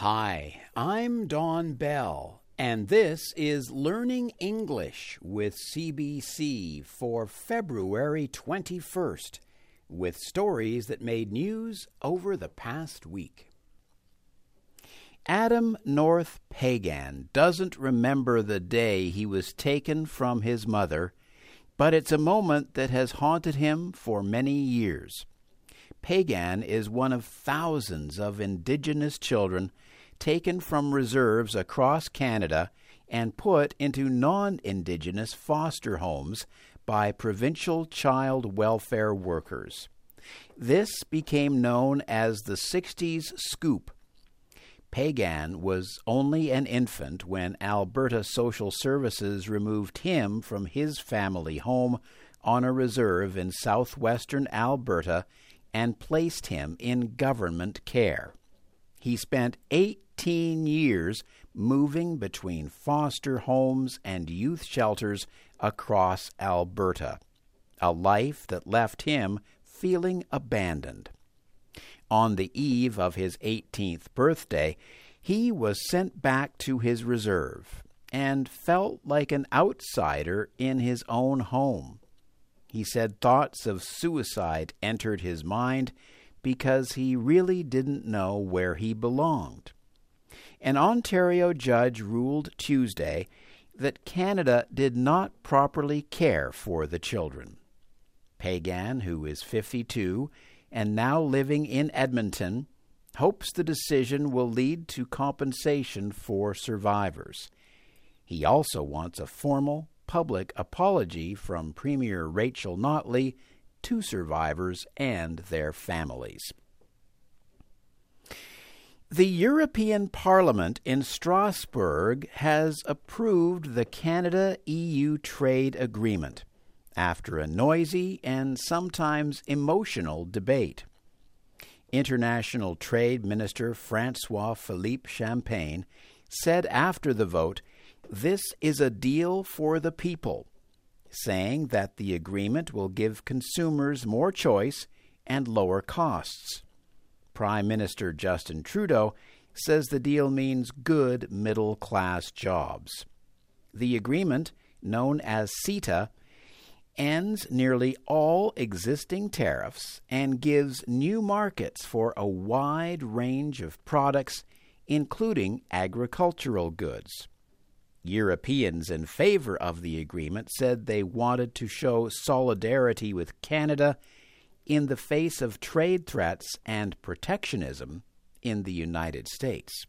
Hi, I'm Don Bell, and this is Learning English with CBC for February 21st, with stories that made news over the past week. Adam North Peigan doesn't remember the day he was taken from his mother, but it's a moment that has haunted him for many years. Peigan is one of thousands of Indigenous children taken from reserves across Canada and put into non Indigenous foster homes by provincial child welfare workers. This became known as the 60s Scoop. Peigan was only an infant when Alberta Social Services removed him from his family home on a reserve in southwestern Alberta and placed him in government care. He spent 18 years moving between foster homes and youth shelters across Alberta, a life that left him feeling abandoned. On the eve of his 18th birthday, he was sent back to his reserve and felt like an outsider in his own home. He said thoughts of suicide entered his mind because he really didn't know where he belonged. An Ontario judge ruled Tuesday that Canada did not properly care for the children. Peigan, who is 52 and now living in Edmonton, hopes the decision will lead to compensation for survivors. He also wants a formal public apology from Premier Rachel Notley to survivors and their families. The European Parliament in Strasbourg has approved the Canada EU trade agreement after a noisy and sometimes emotional debate. International Trade Minister Francois Philippe Champagne said after the vote this is a deal for the people, saying that the agreement will give consumers more choice and lower costs. Prime Minister Justin Trudeau says the deal means good middle class jobs. The agreement, known as CETA, ends nearly all existing tariffs and gives new markets for a wide range of products, including agricultural goods. Europeans in favor of the agreement said they wanted to show solidarity with Canada in the face of trade threats and protectionism in the United States.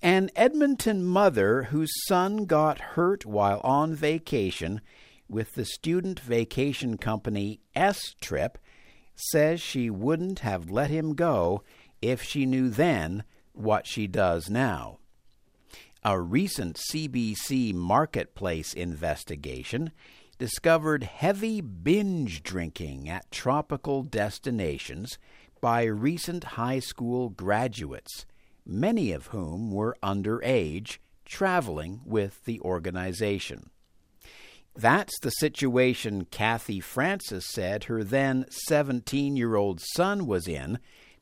An Edmonton mother whose son got hurt while on vacation with the student vacation company S Trip says she wouldn't have let him go if she knew then what she does now. A recent CBC Marketplace investigation discovered heavy binge drinking at tropical destinations by recent high school graduates, many of whom were underage, traveling with the organization. That's the situation Kathy Francis said her then 17 year old son was in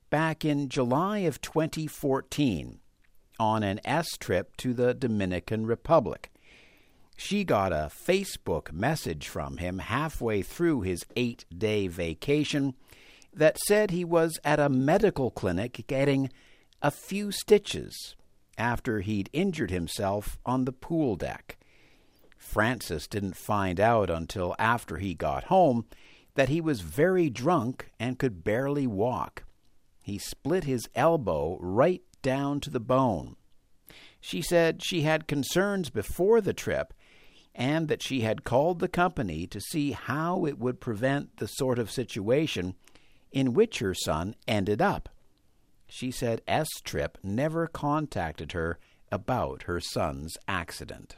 back in July of 2014 on an S trip to the Dominican Republic. She got a Facebook message from him halfway through his eight day vacation that said he was at a medical clinic getting a few stitches after he'd injured himself on the pool deck. Francis didn't find out until after he got home that he was very drunk and could barely walk. He split his elbow right down to the bone. She said she had concerns before the trip and that she had called the company to see how it would prevent the sort of situation in which her son ended up. She said S Trip never contacted her about her son's accident.